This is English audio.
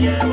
yeah.